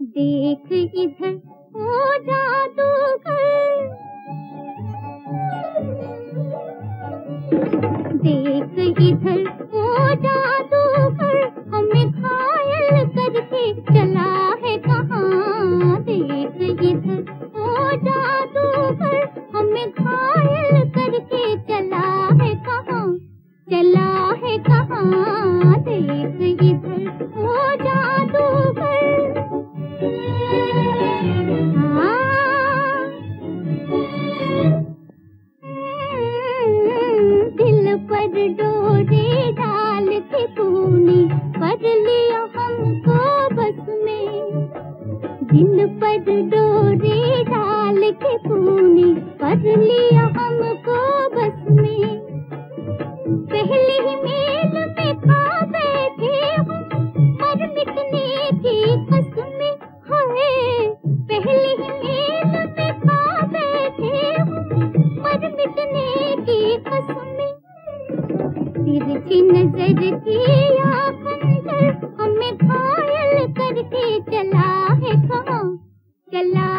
देख इधर, ओ जादू कर देख इधर, ओ जादू कर हमें घायल करके चला है कहाँ? देख इधर, ओ जादू कर हमें घायल करके चला है कहाँ? चला है कहाँ? देख पर डोरे डाल के तूने पर लिया हमको तिरछी नज़र की आखंडर हमें घायल करके चला है कहाँ? चला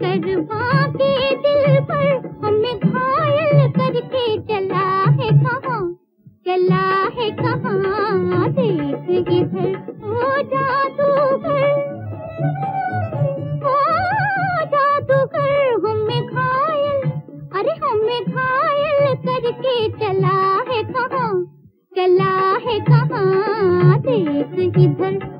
करवा के दिल पर हमें घायल करके चला है। में घायल करके चला है कहाँ? चला है कहाँ? देश इधर।